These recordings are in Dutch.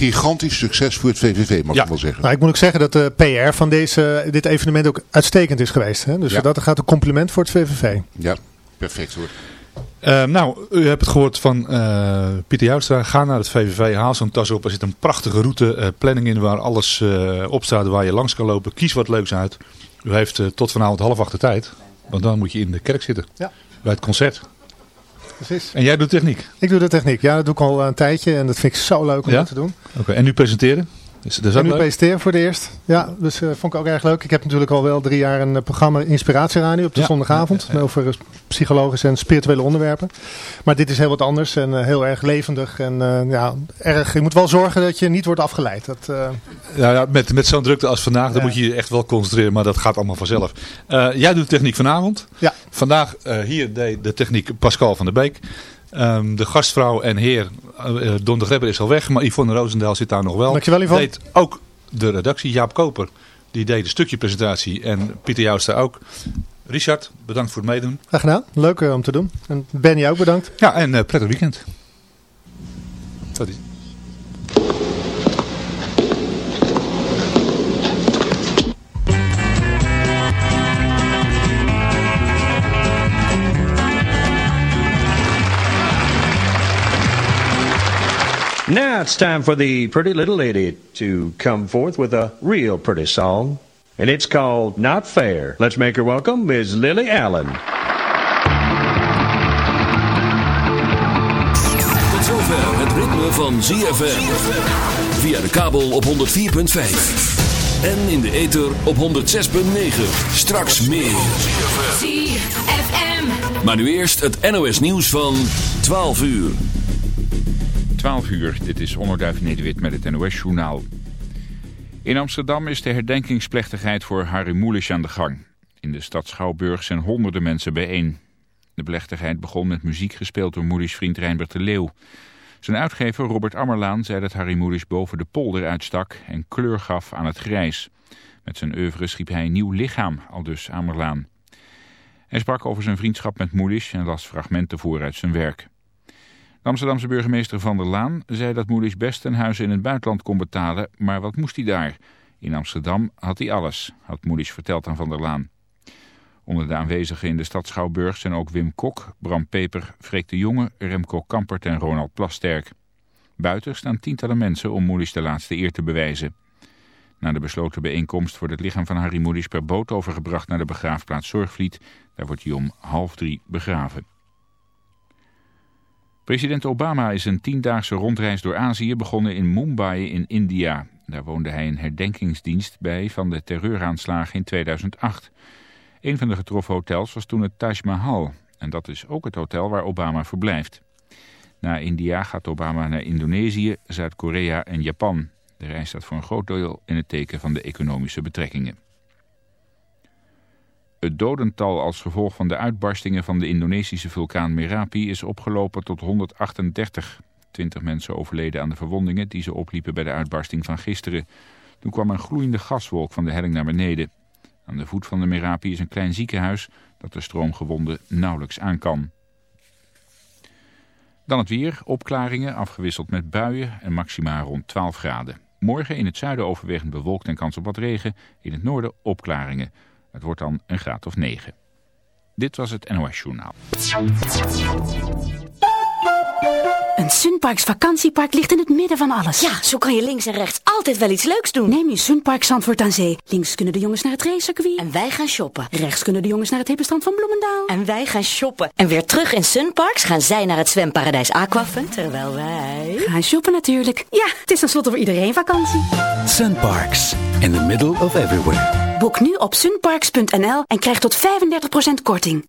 gigantisch succes voor het VVV, mag ik wel zeggen. Nou, ik moet ook zeggen dat de PR van deze, dit evenement ook uitstekend is geweest. Hè? Dus dat gaat een compliment voor het VVV. Ja, perfect hoor. Uh, nou, u hebt het gehoord van uh, Pieter Jouwstra. Ga naar het VVV, haal zo'n tas op. Er zit een prachtige route, uh, planning in waar alles op staat waar je langs kan lopen. Kies wat leuks uit. U heeft tot vanavond half acht de tijd. Want dan moet je in de kerk zitten. Ja. Bij het concert. Precies. En jij doet techniek? Ik doe de techniek. Ja, dat doe ik al een tijdje. En dat vind ik zo leuk om dat te doen. Oké. En nu presenteren? Dus dat en nu presenteren voor het eerst. Ja, dus uh, vond ik ook erg leuk. Ik heb natuurlijk al wel drie jaar een uh, programma Inspiratieradio op de zondagavond. Over uh, psychologische en spirituele onderwerpen. Maar dit is heel wat anders en heel erg levendig. En ja, erg, je moet wel zorgen dat je niet wordt afgeleid. Dat, ja, ja, met, met zo'n drukte als vandaag, dan moet je je echt wel concentreren. Maar dat gaat allemaal vanzelf. jij doet techniek vanavond. Ja. Vandaag hier deed de techniek Pascal van der Beek. Um, de gastvrouw en heer uh, Don de Grebber is al weg, maar Yvonne Roosendaal zit daar nog wel. Dankjewel Yvonne. Deed ook de redactie, Jaap Koper, die deed een stukje presentatie en Pieter Jouster ook. Richard, bedankt voor het meedoen. Graag gedaan, leuk uh, om te doen. En Benny ook bedankt. Ja, en uh, prettig weekend. Tot ziens. Now it's time for the pretty little lady to come forth with a real pretty song. And it's called Not Fair. Let's make her welcome, Ms. Lily Allen. Tot zover het ritme van ZFM. Via de kabel op 104.5. En in de ether op 106.9. Straks meer. ZFM. Maar nu eerst het NOS nieuws van 12 uur. 12 uur, dit is Onderduif Nederwit met het NOS-journaal. In Amsterdam is de herdenkingsplechtigheid voor Harry Mulisch aan de gang. In de stad Schouwburg zijn honderden mensen bijeen. De plechtigheid begon met muziek gespeeld door Mulisch vriend Reinbert de Leeuw. Zijn uitgever Robert Ammerlaan zei dat Harry Mulisch boven de polder uitstak en kleur gaf aan het grijs. Met zijn oeuvre schiep hij een nieuw lichaam, aldus Ammerlaan. Hij sprak over zijn vriendschap met Mulisch en las fragmenten voor uit zijn werk. Amsterdamse burgemeester Van der Laan zei dat Moelis best een huis in het buitenland kon betalen, maar wat moest hij daar? In Amsterdam had hij alles, had Moelis verteld aan Van der Laan. Onder de aanwezigen in de stad Schouwburg zijn ook Wim Kok, Bram Peper, Freek de Jonge, Remco Kampert en Ronald Plasterk. Buiten staan tientallen mensen om Moelis de laatste eer te bewijzen. Na de besloten bijeenkomst wordt het lichaam van Harry Moelis per boot overgebracht naar de begraafplaats Zorgvliet. Daar wordt hij om half drie begraven. President Obama is een tiendaagse rondreis door Azië begonnen in Mumbai in India. Daar woonde hij een herdenkingsdienst bij van de terreuraanslagen in 2008. Een van de getroffen hotels was toen het Taj Mahal. En dat is ook het hotel waar Obama verblijft. Na India gaat Obama naar Indonesië, Zuid-Korea en Japan. De reis staat voor een groot deel in het teken van de economische betrekkingen. Het dodental als gevolg van de uitbarstingen van de Indonesische vulkaan Merapi is opgelopen tot 138. 20 mensen overleden aan de verwondingen die ze opliepen bij de uitbarsting van gisteren. Toen kwam een gloeiende gaswolk van de helling naar beneden. Aan de voet van de Merapi is een klein ziekenhuis dat de stroomgewonden nauwelijks aan kan. Dan het weer, opklaringen, afgewisseld met buien en maxima rond 12 graden. Morgen in het zuiden overwegend bewolkt en kans op wat regen. In het noorden opklaringen. Het wordt dan een graad of 9. Dit was het NOS Journaal. Een Sunparks vakantiepark ligt in het midden van alles. Ja, zo kan je links en rechts altijd wel iets leuks doen. Neem je Sunpark Zandvoort aan Zee. Links kunnen de jongens naar het racecircuit. En wij gaan shoppen. Rechts kunnen de jongens naar het hippenstrand van Bloemendaal. En wij gaan shoppen. En weer terug in Sunparks gaan zij naar het zwemparadijs Aquafun. Terwijl wij... Gaan shoppen natuurlijk. Ja, het is tenslotte voor iedereen vakantie. Sunparks. In the middle of everywhere. Boek nu op sunparks.nl en krijg tot 35% korting.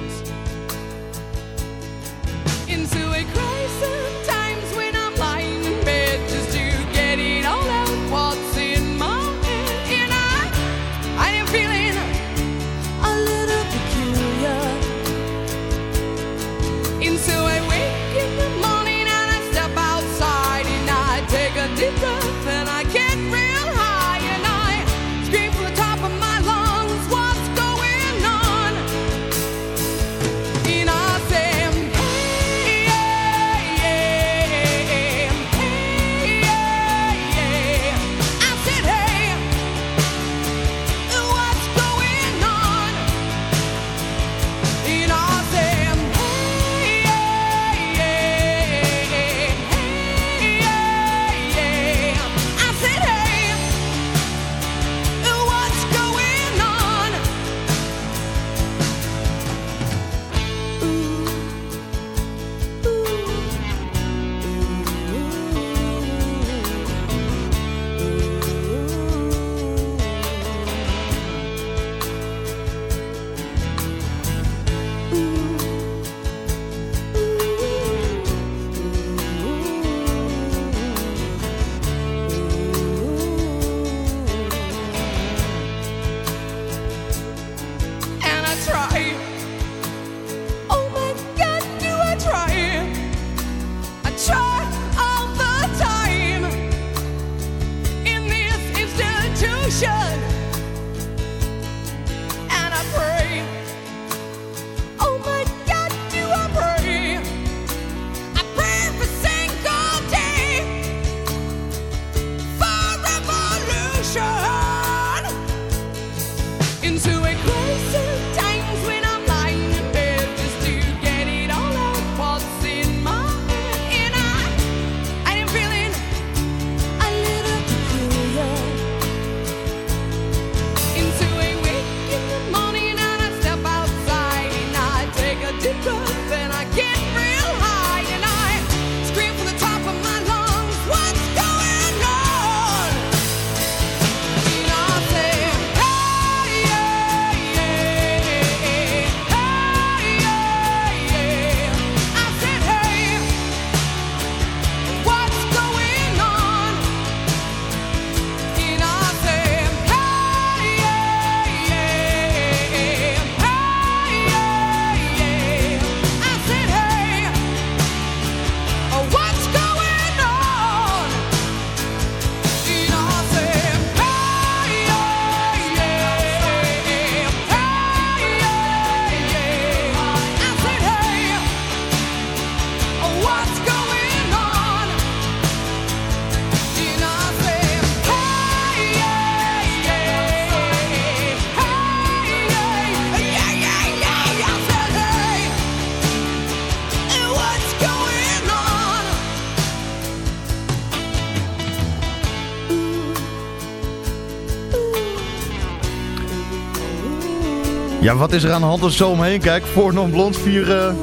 Ja, wat is er aan de hand als zo omheen kijk? Voor blond, vier... eh,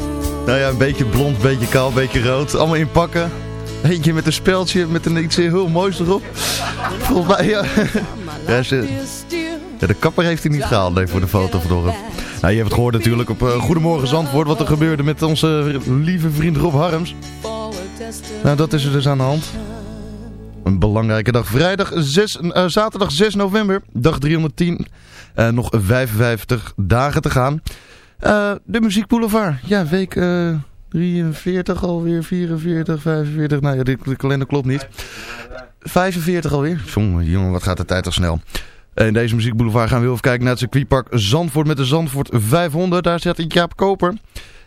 nou ja, een beetje blond, een beetje kaal, een beetje rood. Allemaal inpakken. Eentje met een speldje, met een iets heel moois erop. Volgens mij, ja. ja, de kapper heeft hij niet gehaald nee, voor de foto vandoor. Nou, je hebt het gehoord natuurlijk op eh, Goedemorgen Zandvoort wat er gebeurde met onze lieve vriend Rob Harms. Nou, dat is er dus aan de hand. Een belangrijke dag. Vrijdag 6, eh, zaterdag 6 november, dag 310. Eh, nog 55 dagen te gaan. Eh, de Muziek Boulevard. Ja, week eh, 43 alweer, 44, 45. Nou ja, de, de kalender klopt niet. 45 alweer. Jongen, jongen, wat gaat de tijd toch snel. In deze Muziek Boulevard gaan we even kijken naar het circuitpark Zandvoort met de Zandvoort 500. Daar zit Jaap Koper.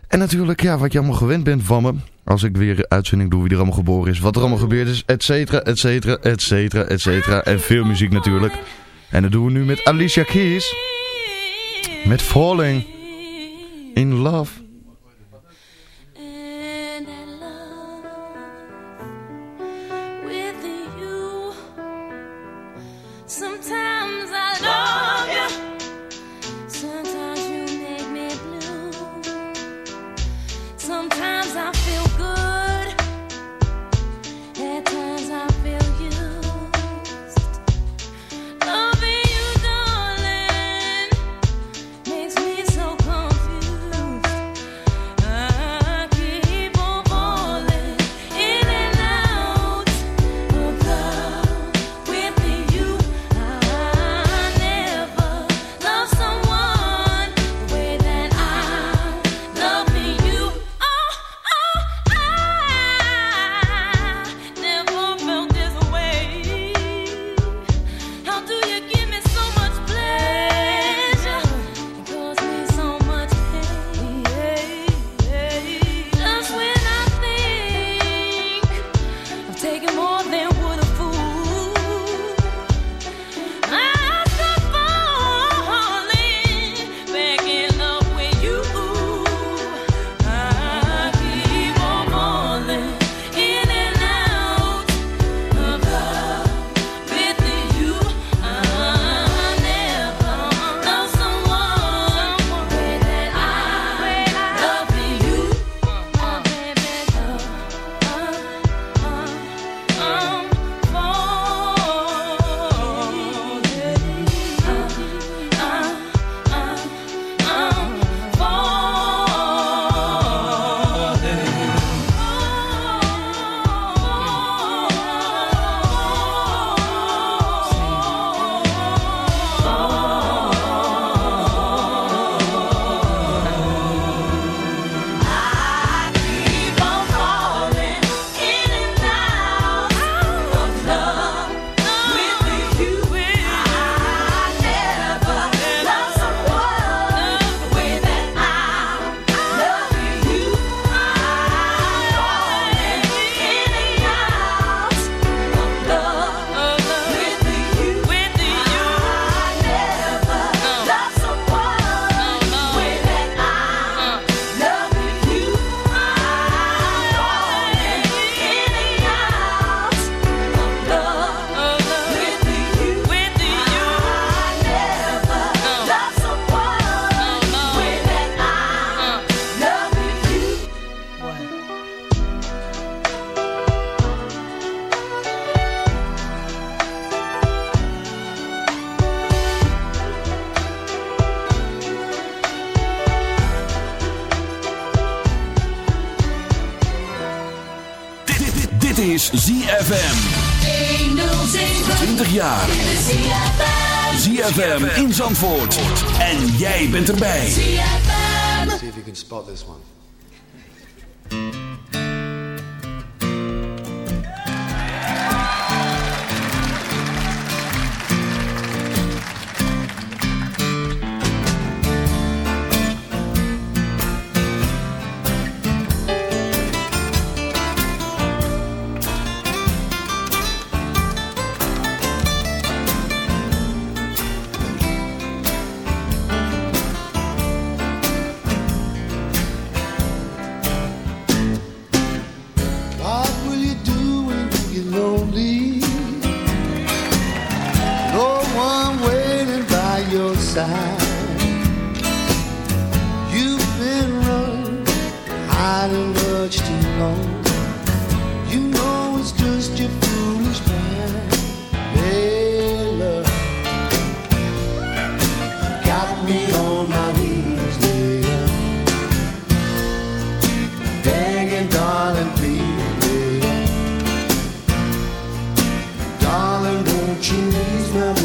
En natuurlijk, ja, wat je allemaal gewend bent van me. Als ik weer uitzending doe wie er allemaal geboren is. Wat er allemaal gebeurd is, et cetera, et cetera, et cetera, et cetera. En veel muziek natuurlijk. En dat doen we nu met Alicia Keys. Met Falling in Love. ZFM in Zandvoort. En jij bent erbij. See if you can spot this one. she my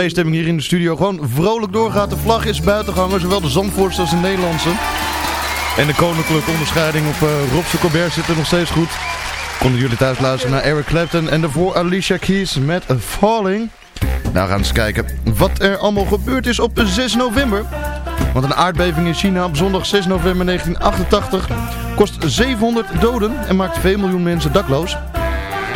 feeststemming hier in de studio gewoon vrolijk doorgaat. De vlag is buitengehangen, zowel de Zandvoortse als de Nederlandse. En de koninklijke onderscheiding op uh, Robse Colbert zit er nog steeds goed. Konden jullie thuis luisteren naar Eric Clapton en daarvoor Alicia Keys met A Falling. Nou, we gaan eens kijken wat er allemaal gebeurd is op 6 november. Want een aardbeving in China op zondag 6 november 1988 kost 700 doden en maakt 2 miljoen mensen dakloos.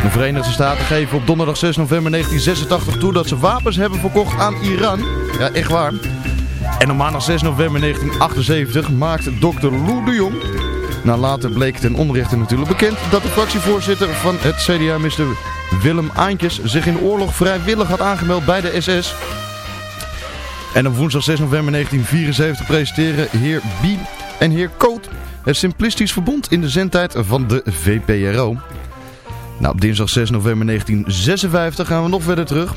De Verenigde Staten geven op donderdag 6 november 1986 toe dat ze wapens hebben verkocht aan Iran. Ja, echt waar. En op maandag 6 november 1978 maakt Dr. Lou de Jong... Nou, later bleek ten onrechte natuurlijk bekend dat de fractievoorzitter van het CDA, Mr. Willem Aantjes, zich in oorlog vrijwillig had aangemeld bij de SS. En op woensdag 6 november 1974 presenteren heer Bie en heer Koot het Simplistisch Verbond in de zendtijd van de VPRO. Nou, op dinsdag 6 november 1956 gaan we nog verder terug.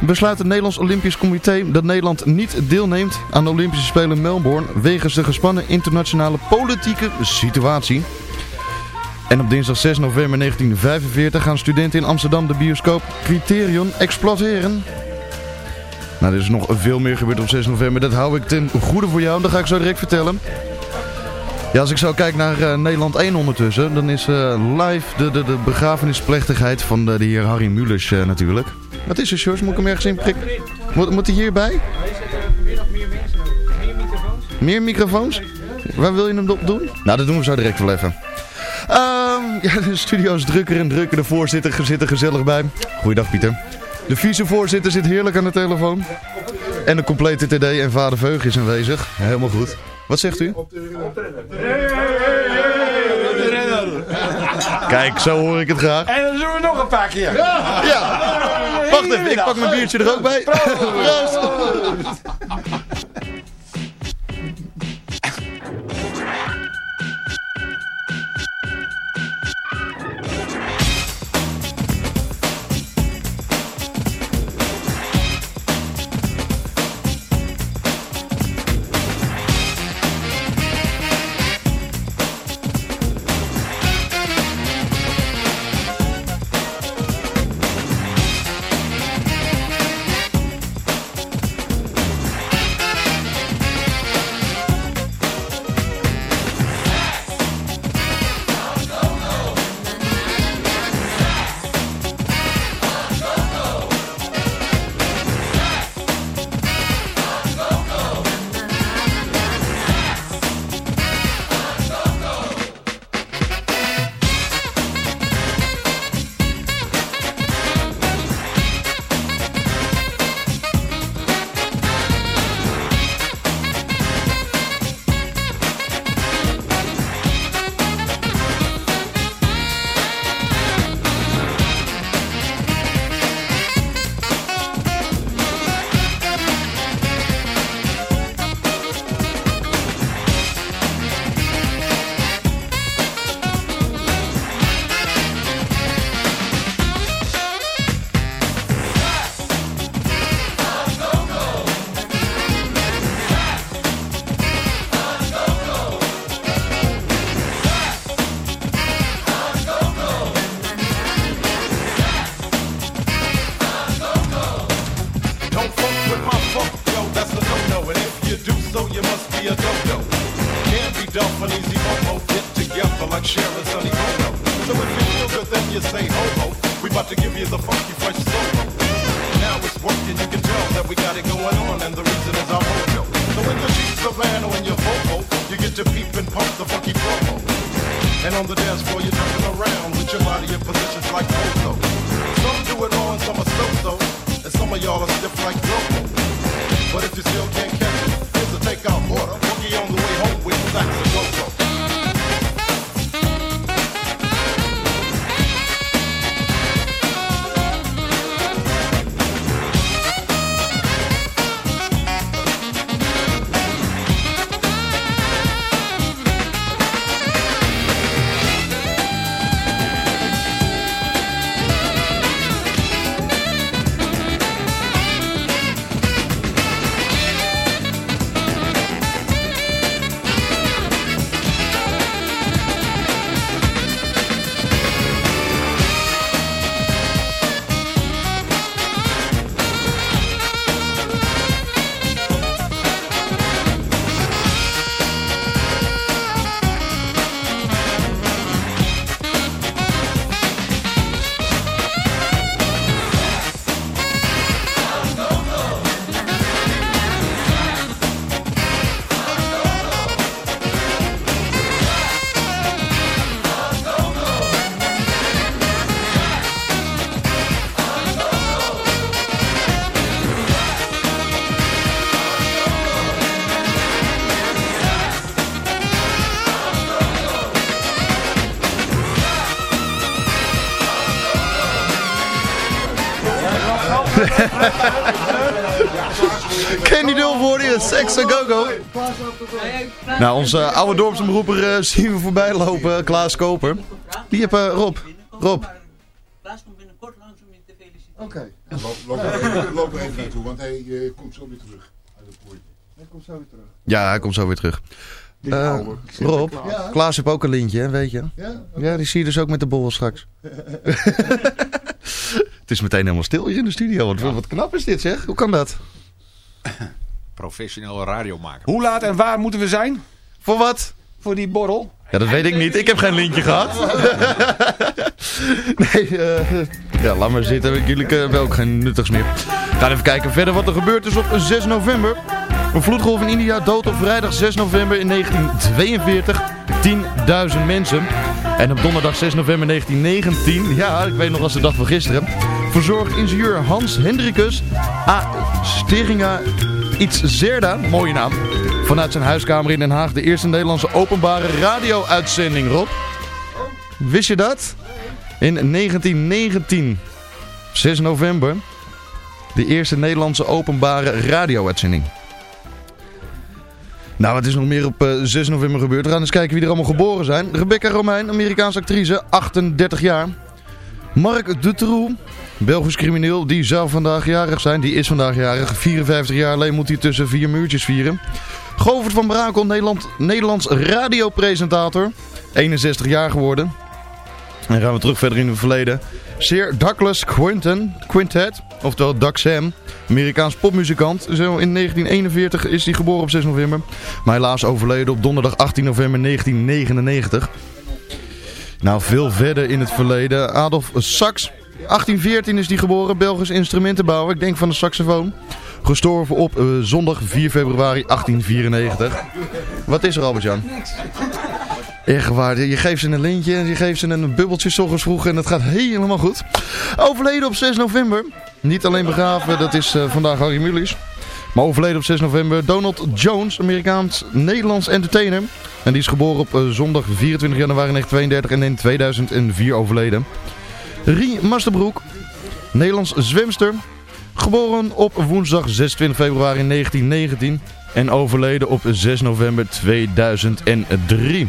Besluit het Nederlands Olympisch Comité dat Nederland niet deelneemt aan de Olympische Spelen Melbourne wegens de gespannen internationale politieke situatie. En op dinsdag 6 november 1945 gaan studenten in Amsterdam de bioscoop Criterion exploiteren. Nou, er is nog veel meer gebeurd op 6 november. Dat hou ik ten goede voor jou dat ga ik zo direct vertellen. Ja, als ik zo kijk naar eh, Nederland 1 ondertussen, dan is eh, live de, de, de begrafenisplechtigheid van de, heer Harry Mulers eh, natuurlijk. Wat is er, George? Moet ik hem ergens in prikken? Moet, moet hij hierbij? Meer microfoons? Waar wil je hem op doen? Nou, dat doen we zo direct wel even. Ehm, ja, de studio is drukker en drukker. De voorzitter zit er gezellig bij. Goeiedag, Pieter. De vicevoorzitter zit heerlijk aan de telefoon. En de complete TD en vader Veug is aanwezig. Helemaal goed. Wat zegt u? Kijk, zo hoor ik het graag. En dan doen we nog een paar keer. Ja. Wacht even, ik pak mijn biertje er ook bij. Proost. Sex a Go Go. Nou, onze oude dorpsomroeper eh, zien we voorbij lopen, Klaas Koper. Die heb eh, Rob. Rob. Oké. Loop, loop, er even, loop er even naartoe, want hij eh, komt zo weer terug. Uit het poortje. Hij komt zo weer terug. Ja, hij komt zo weer terug. Die Eh, ouwe. Rob, Ja. Klaas heeft ook een lintje, weet je? Ja? Ja, die zie je dus ook met de borrel straks. Het is meteen helemaal stil hier in de studio. Wat, wat knap is dit zeg. Hoe kan dat? Professionele radio maken. Hoe laat en waar moeten we zijn? Voor wat? Voor die borrel. Ja, dat weet ik niet. Ik heb geen lintje gehad. nee, eh, ja, laat maar zitten. Jullie hebben ook geen nuttigs meer. Gaan even kijken verder wat er gebeurd is op 6 november. Een vloedgolf in India dood op vrijdag 6 november in 1942 10.000 mensen. En op donderdag 6 november 1919, ja, ik weet nog als de dag van gisteren, verzorgt ingenieur Hans Hendrikus A. Steringa iets Zerda, mooie naam, vanuit zijn huiskamer in Den Haag de eerste Nederlandse openbare radio-uitzending, Rob. Wist je dat? In 1919, 6 november, de eerste Nederlandse openbare radio-uitzending. Nou, wat is nog meer op eh, 6 november gebeurd? We gaan eens kijken wie er allemaal geboren zijn. Rebecca Romein, Amerikaanse actrice, 38 jaar. Mark Dutroux, Belgisch crimineel, die zou vandaag jarig zijn. Die is vandaag jarig. 54 jaar alleen moet hij tussen vier muurtjes vieren. Govert van Brakel, Nederland, Nederlands radiopresentator. 61 jaar geworden. En gaan we terug verder in het verleden. Sir Douglas Quinton, Quintet, oftewel Doug Sam, Amerikaans popmuzikant. Zo in 1941 is hij geboren op 6 november. Maar helaas overleden op donderdag 18 november 1999. Nou, veel verder in het verleden. Adolf Sax, 1814 is hij geboren, Belgisch instrumentenbouwer. Ik denk van de saxofoon. Gestorven op eh, zondag 4 februari 1894. Wat is er, Albert-Jan? Echt waar, je geeft ze een lintje en je geeft ze een bubbeltje s vroeg en het gaat helemaal goed. Overleden op 6 november. Niet alleen begraven, dat is eh, vandaag Harry Mulisch. Maar overleden op 6 november Donald Jones, Amerikaans-Nederlands entertainer. En die is geboren op eh, zondag 24 januari 1932 en in 2004 overleden. Rie Masterbroek, Nederlands zwemster. Geboren op woensdag 26 februari 1919 en overleden op 6 november 2003.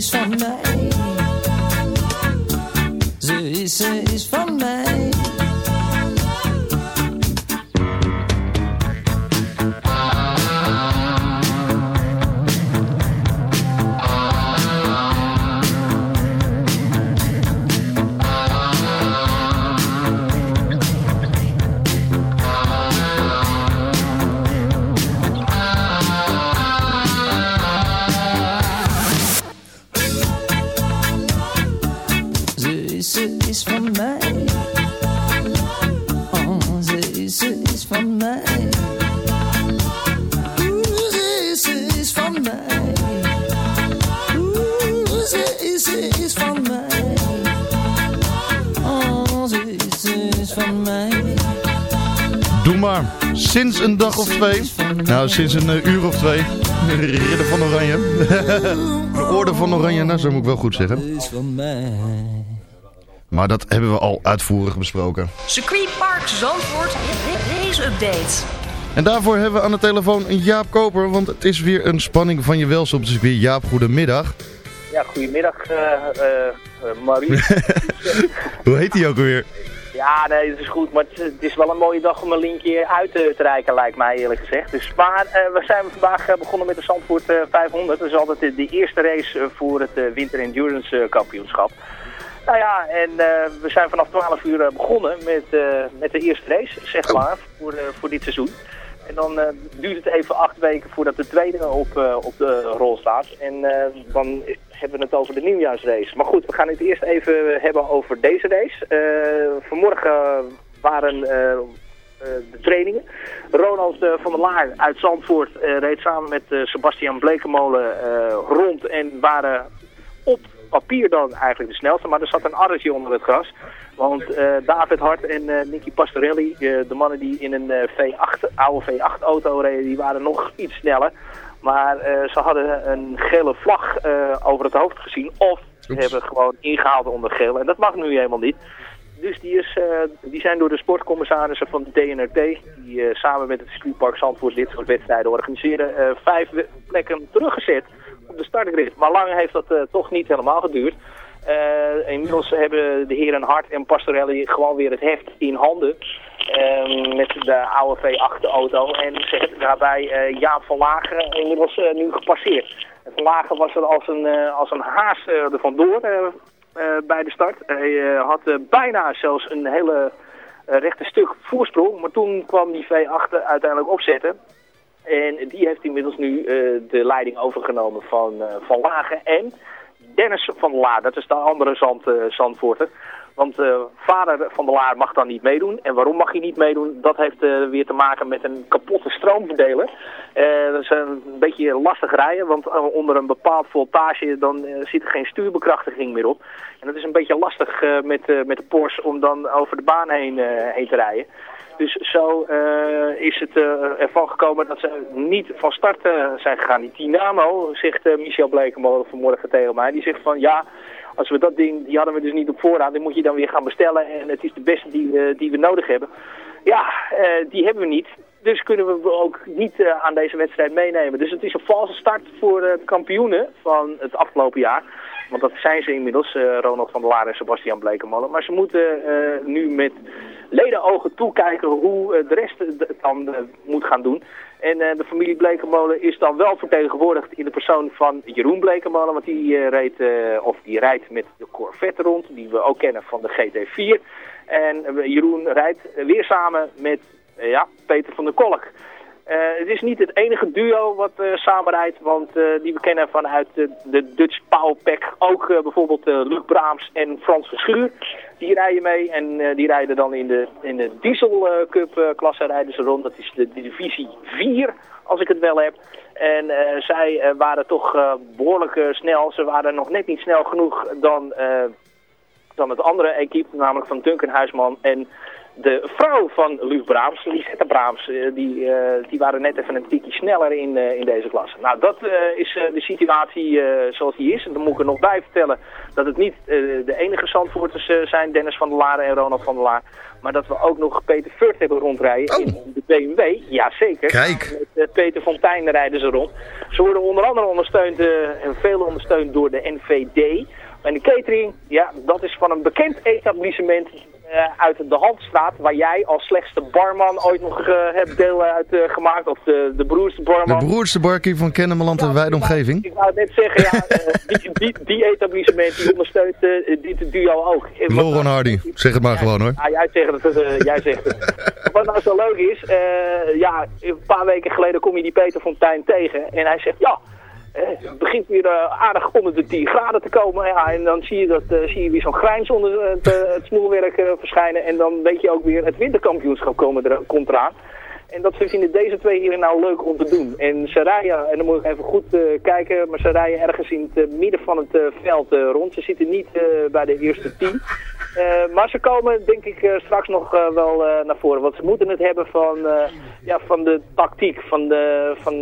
Is, ze is Nou, sinds een eh, uur of twee. Ridder van Oranje. de Orde van Oranje, nou, zo moet ik wel goed zeggen. Maar dat hebben we al uitvoerig besproken. Circuit Park Zandvoort, race update. En daarvoor hebben we aan de telefoon Jaap Koper, want het is weer een spanning van je welste op weer circuit. Jaap, goedemiddag. Ja, goedemiddag, eh, eh, Marie. Hoe heet hij ook alweer? Ja, nee, het is goed, maar het is, wel een mooie dag om een linkje uit te, reiken, lijkt mij eerlijk gezegd. Dus, maar eh, we zijn vandaag eh, begonnen met de Zandvoort eh, 500. Dat is altijd de, de eerste race eh, voor het eh, Winter Endurance eh, Kampioenschap. Nou ja, en eh, we zijn vanaf 12 uur eh, begonnen met, eh, met de eerste race, zeg maar, voor, eh, voor dit seizoen. En dan eh, duurt het even acht weken voordat de tweede op, eh, op de rol staat. En eh, dan hebben we het over de nieuwjaarsrace. Maar goed, we gaan het eerst even hebben over deze race. Vanmorgen waren de trainingen. Ronald van der Laar uit Zandvoort reed samen met Sebastian Blekemolen rond en waren op papier dan eigenlijk de snelste, maar er zat een arretje onder het gras. Want eh, David Hart en eh, Nicky Pastorelli, eh, de mannen die in een eh, V8, oude V8 auto reden, die waren nog iets sneller. Maar ze hadden een gele vlag over het hoofd gezien. Of ze hebben gewoon ingehaald onder geel. En dat mag nu helemaal niet. Dus die, is, die zijn door de sportcommissarissen van de DNRT, die samen met het circuitpark Zandvoort dit soort wedstrijden organiseren, vijf plekken teruggezet op de startgrid. Maar lang heeft dat toch niet helemaal geduurd. Eh, inmiddels hebben de heren Hart en Pastorelli gewoon weer het heft in handen. eh, met de oude V8-auto. En ze hebben daarbij eh, Jaap van Lagen inmiddels eh, nu gepasseerd. Van Lagen was er als een, als een haas er vandoor bij de start. Hij had bijna zelfs een hele rechte stuk voorsprong. Maar toen kwam die V8 uiteindelijk opzetten. En die heeft inmiddels nu de leiding overgenomen van, van Lagen en Dennis van der Laar. Dat is de andere zand, eh. Want eh, vader van der Laar mag dan niet meedoen. En waarom mag hij niet meedoen? Dat heeft eh, weer te maken met een kapotte stroomverdeler. Dat is een beetje lastig rijden, want onder een bepaald voltage dan zit er geen stuurbekrachtiging meer op. En dat is een beetje lastig met, met de Porsche om dan over de baan heen, heen te rijden. Dus zo eh, is het eh, ervan gekomen dat ze niet van start eh, zijn gegaan. Die Dynamo, zegt Michel Blekemolen vanmorgen tegen mij, die zegt van ja, als we dat ding, die hadden we dus niet op voorraad, die moet je dan weer gaan bestellen en het is de beste die, die we nodig hebben. Ja, die hebben we niet. Dus kunnen we ook niet aan deze wedstrijd meenemen. Dus het is een valse start voor de kampioenen van het afgelopen jaar. Want dat zijn ze inmiddels, Ronald van der Laar en Sebastian Blekemolen. Maar ze moeten nu met ledenogen toekijken hoe eh, de rest het dan eh, moet gaan doen. En eh, de familie Blekemolen is dan wel vertegenwoordigd in de persoon van Jeroen Blekemolen. Want die, reed, of die rijdt met de Corvette rond, die we ook kennen van de GT4. En Jeroen rijdt weer samen met ja, Peter van der Kolk. Het is niet het enige duo wat samen rijdt, want die we kennen vanuit eh, de Dutch Powerpack ook bijvoorbeeld Luc Braams en Frans Verschuur. Die rijden mee en eh, die rijden dan in de, in de Diesel Cup eh, klasse rijden ze rond. Dat is de, divisie 4, als ik het wel heb. En eh, zij waren toch eh, behoorlijk eh, snel. Ze waren nog net niet snel genoeg dan, dan het andere equipe, namelijk van Duncan Huisman en de vrouw van Luc Braams, Lisette Braams, eh, die, eh, die waren net even een tikje sneller in, eh, in deze klasse. Nou, dat is de situatie zoals die is. En dan moet ik er nog bij vertellen dat het niet de enige Zandvoorters zijn, Dennis van der Laar en Ronald van der Laar. Maar dat we ook nog Peter Furt hebben rondrijden in de BMW. Jazeker. Kijk. Met Peter Fontijn rijden ze rond. Ze worden onder andere ondersteund en veel ondersteund door de NVD. En de catering, ja, dat is van een bekend etablissement uit de Handstraat, waar jij als slechtste barman ooit nog eh, hebt deel uit eh, gemaakt. Of de, de broerste De barman. beroerdste barkeeper van Kennemerland en wijde omgeving. Ik wou het net zeggen, ja, eh, die, die, die etablissement die ondersteunt eh, dit duo ook. Lauren Hardy, zeg het maar gewoon hoor. ja, jij zegt het. eh, jij zegt het. Wat nou zo leuk is, eh, ja, een paar weken geleden kom je die Peter Fontijn tegen en hij zegt, ja, eh, begint weer eh, aardig onder de 10 graden te komen. Ja, en dan zie je, dat, eh, zie je weer zo'n grijns onder het, eh, het eh, verschijnen en dan weet je ook weer, het winterkampioenschap komen er, komt eraan. En dat vinden deze twee hier nou leuk om te doen. En ze rijden, en dan moet ik even goed kijken, maar ze rijden ergens in het midden van het veld rond. Ze zitten niet bij de eerste tien. Eh, maar ze komen denk ik eh, straks nog eh, wel naar voren. Want ze moeten het hebben van, ja, van de tactiek, van de, van,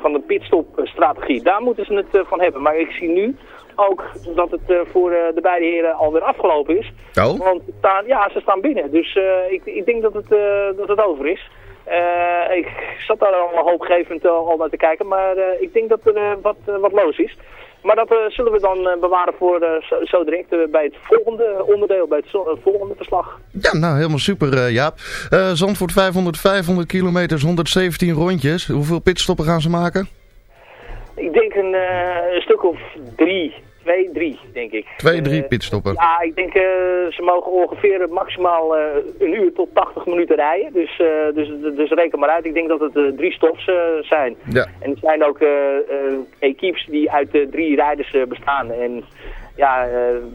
van de pitstopstrategie. Daar moeten ze het van hebben. Maar ik zie nu ook dat het voor de beide heren alweer afgelopen is. Oh? Want ze staan, ja, ze staan binnen. Dus ik, ik denk dat het, dat het over is. Ik zat daar al hoopgevend al naar te kijken, maar ik denk dat er wat, wat los is. Maar dat eh, zullen we dan eh, bewaren voor eh, zo, zo direct bij het volgende onderdeel, bij het volgende verslag. Ja, nou helemaal super Jaap. Zandvoort 500, 500 kilometers, 117 rondjes. Hoeveel pitstoppen gaan ze maken? Ik denk een, een stuk of drie, twee, drie, denk ik. Twee, drie Eh, pitstoppen. Ja, ik denk uh, ze mogen ongeveer maximaal uh, een uur tot 80 minuten rijden. Dus, dus, dus reken maar uit. Ik denk dat het drie stops zijn. Ja. En het zijn ook equipes die uit drie rijders bestaan. En ja,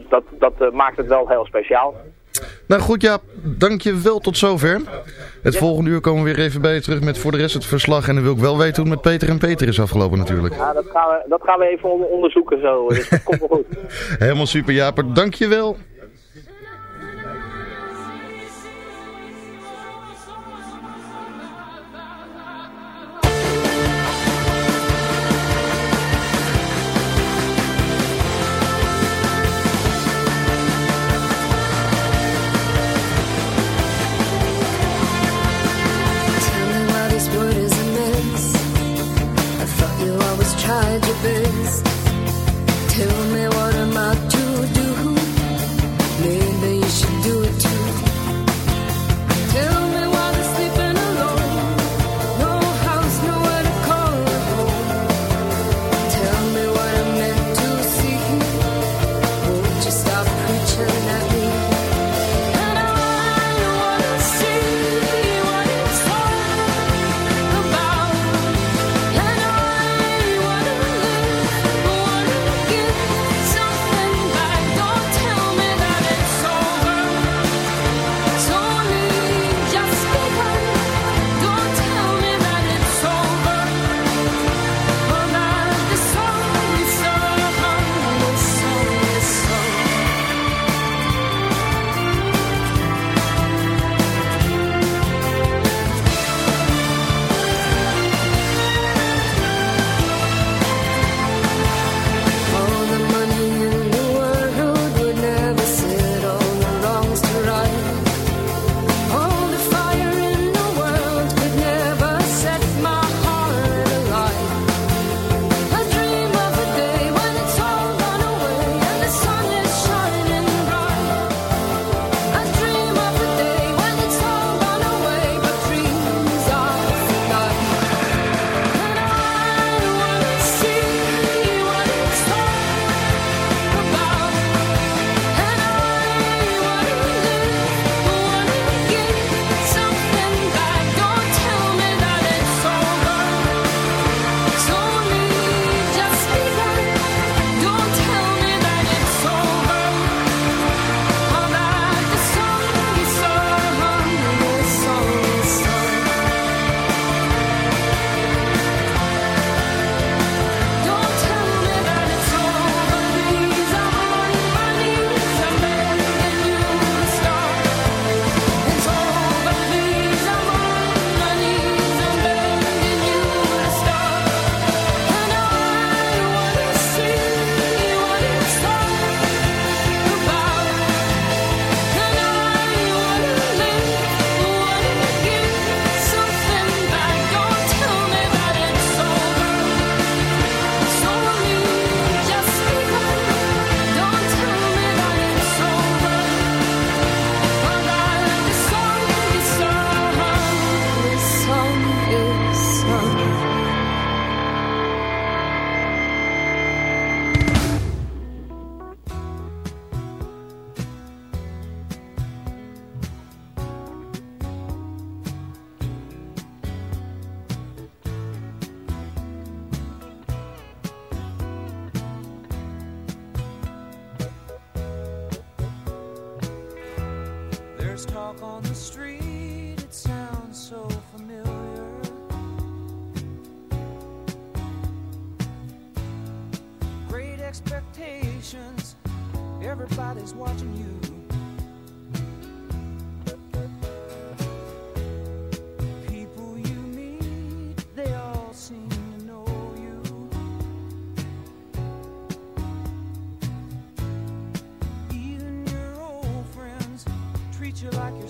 dat, dat maakt het wel heel speciaal. Nou goed Jaap, dank je wel tot zover. Het ja. volgende uur komen we weer even bij je terug met voor de rest het verslag. En dan wil ik wel weten hoe het met Peter en Peter is afgelopen natuurlijk. Ja, dat gaan we, dat gaan we even onderzoeken zo. Dus dat komt wel goed. Helemaal super Jaap, dank je wel.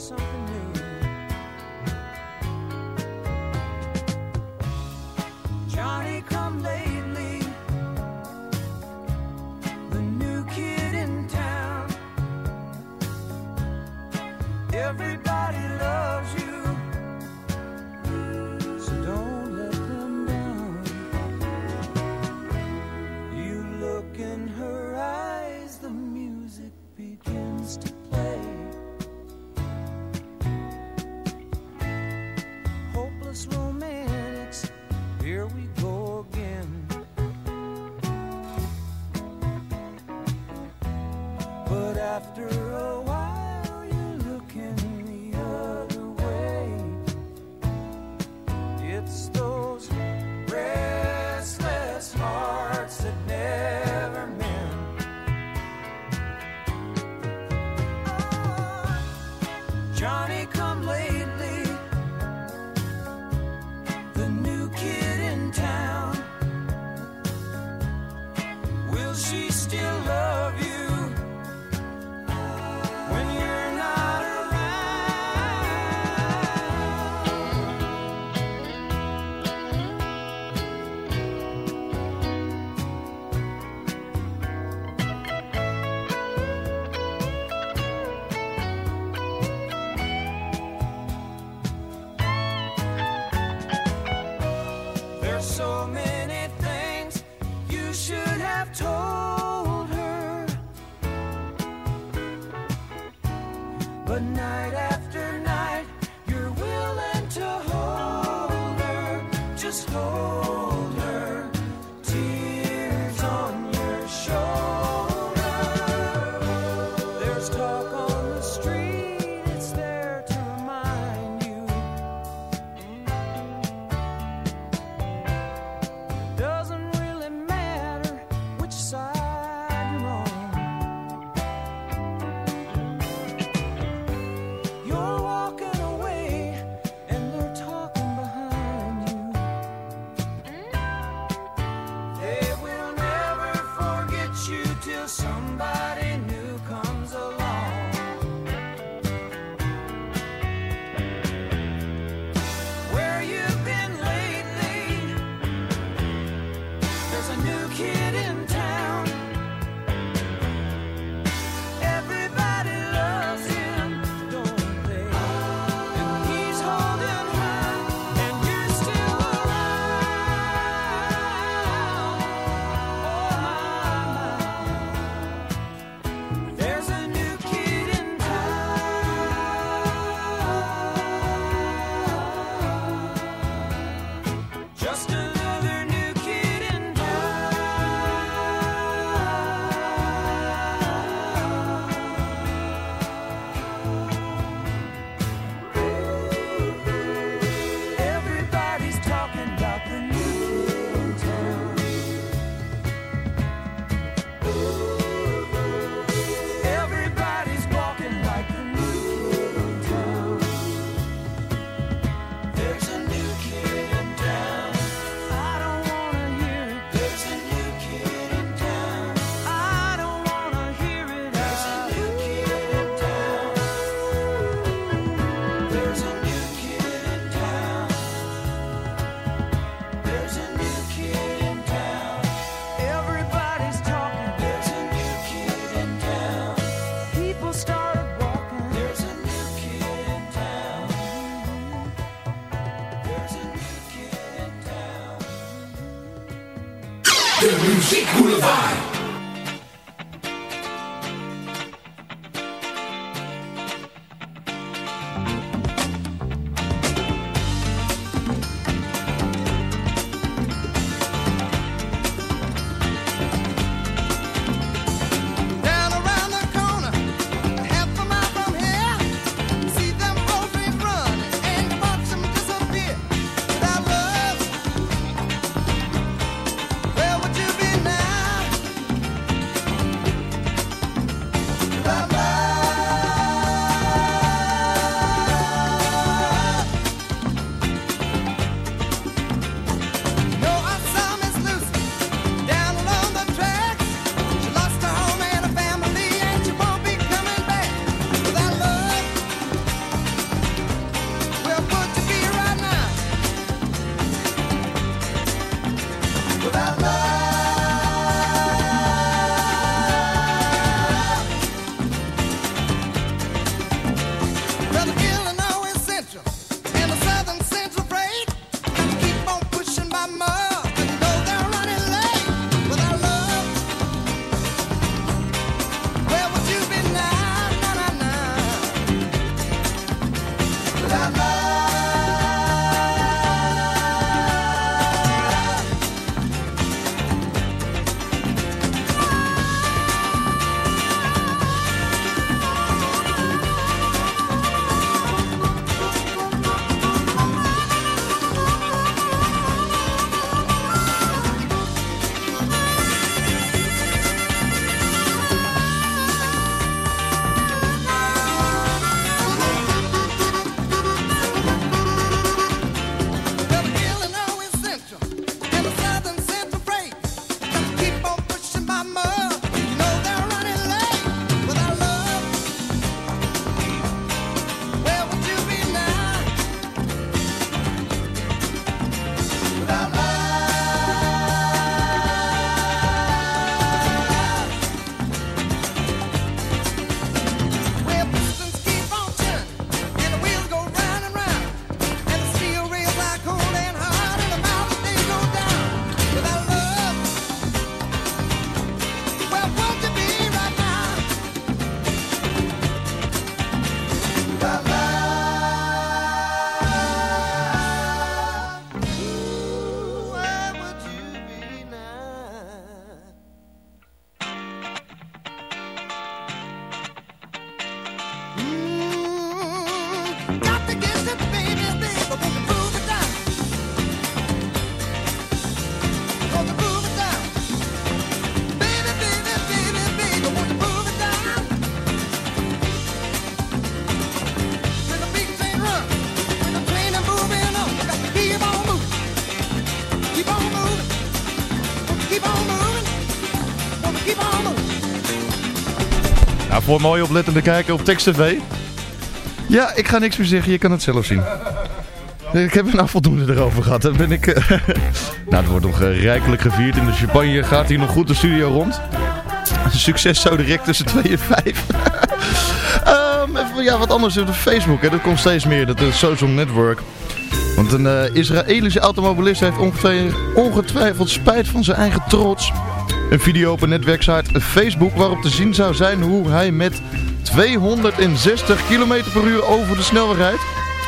Something new. Voor mooi oplettende kijker op Text TV. Ja, ik ga niks meer zeggen, je kan het zelf zien. Ik heb een afvoldoende erover gehad. Dan ben ik... eh, nou, het wordt nog eh, rijkelijk gevierd. In de champagne gaat hier nog goed de studio rond. Succes zo direct tussen 2 en 5. Ehm, even, ja, wat anders op Facebook. Hè. Dat komt steeds meer, dat is social network. Want een eh, Israëlische automobilist heeft ongetwijfeld spijt van zijn eigen trots. Een video op een netwerksite Facebook waarop te zien zou zijn hoe hij met 260 km per uur over de snelweg rijdt,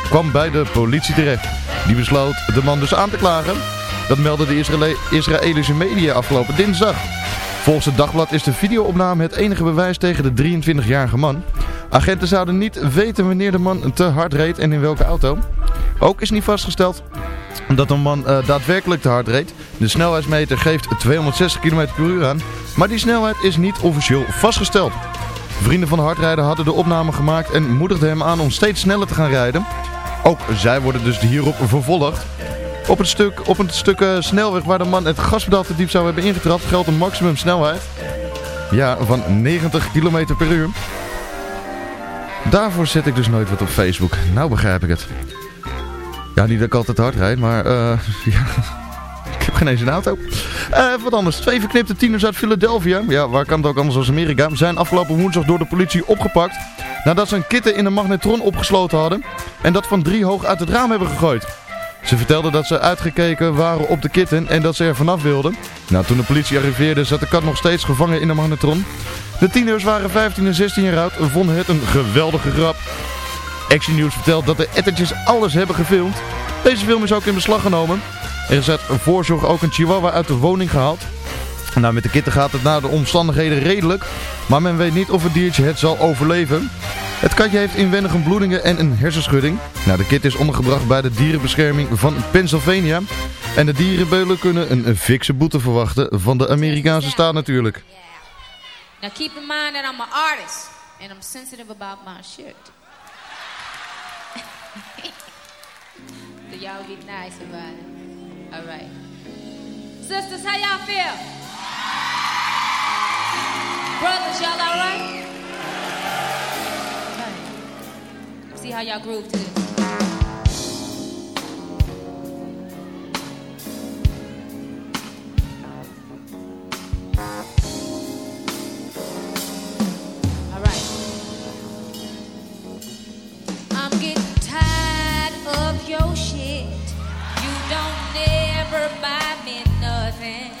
kwam bij de politie terecht. Die besloot de man dus aan te klagen. Dat meldde de Israëlische media afgelopen dinsdag. Volgens het dagblad is de videoopname het enige bewijs tegen de 23-jarige man. Agenten zouden niet weten wanneer de man te hard reed en in welke auto. Ook is niet vastgesteld dat een man eh, daadwerkelijk te hard reed. De snelheidsmeter geeft 260 km per uur aan, maar die snelheid is niet officieel vastgesteld. Vrienden van hardrijden hadden de opname gemaakt en moedigden hem aan om steeds sneller te gaan rijden. Ook zij worden dus hierop vervolgd. Op een stuk, op een stuk snelweg waar de man het gaspedaal te diep zou hebben ingetrapt geldt een maximum snelheid. Ja, van 90 km per uur. Daarvoor zet ik dus nooit wat op Facebook. Nou begrijp ik het. Ja, niet dat ik altijd hard rijd, maar eh, ik heb geen eens een auto. Eh, wat anders. Twee verknipte tieners uit Philadelphia, ja, waar kan het ook anders als Amerika, zijn afgelopen woensdag door de politie opgepakt. Nadat ze een kitten in een magnetron opgesloten hadden en dat van drie hoog uit het raam hebben gegooid. Ze vertelden dat ze uitgekeken waren op de kitten en dat ze er vanaf wilden. Nou, toen de politie arriveerde zat de kat nog steeds gevangen in de magnetron. De tieners waren 15 en 16 jaar oud en vonden het een geweldige grap. Action News vertelt dat de ettertjes alles hebben gefilmd. Deze film is ook in beslag genomen. Er is uit voorzorg ook een chihuahua uit de woning gehaald. Nou, met de kitten gaat het naar de omstandigheden redelijk, maar men weet niet of het diertje het zal overleven. Het katje heeft inwendige bloedingen en een hersenschudding. Nou, de kit is ondergebracht bij de dierenbescherming van Pennsylvania. En de dierenbeulen kunnen een, fikse boete verwachten van de Amerikaanse staat natuurlijk. Now keep in mind that I'm an artist and I'm sensitive about my shirt. so y'all be nice about it. All right. Sisters, how y'all feel? Brothers, y'all all right? See how y'all groove to this. All right. I'm getting tired of your shit. You don't never buy me nothing.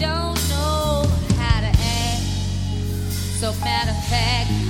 don't know how to act. So matter of fact,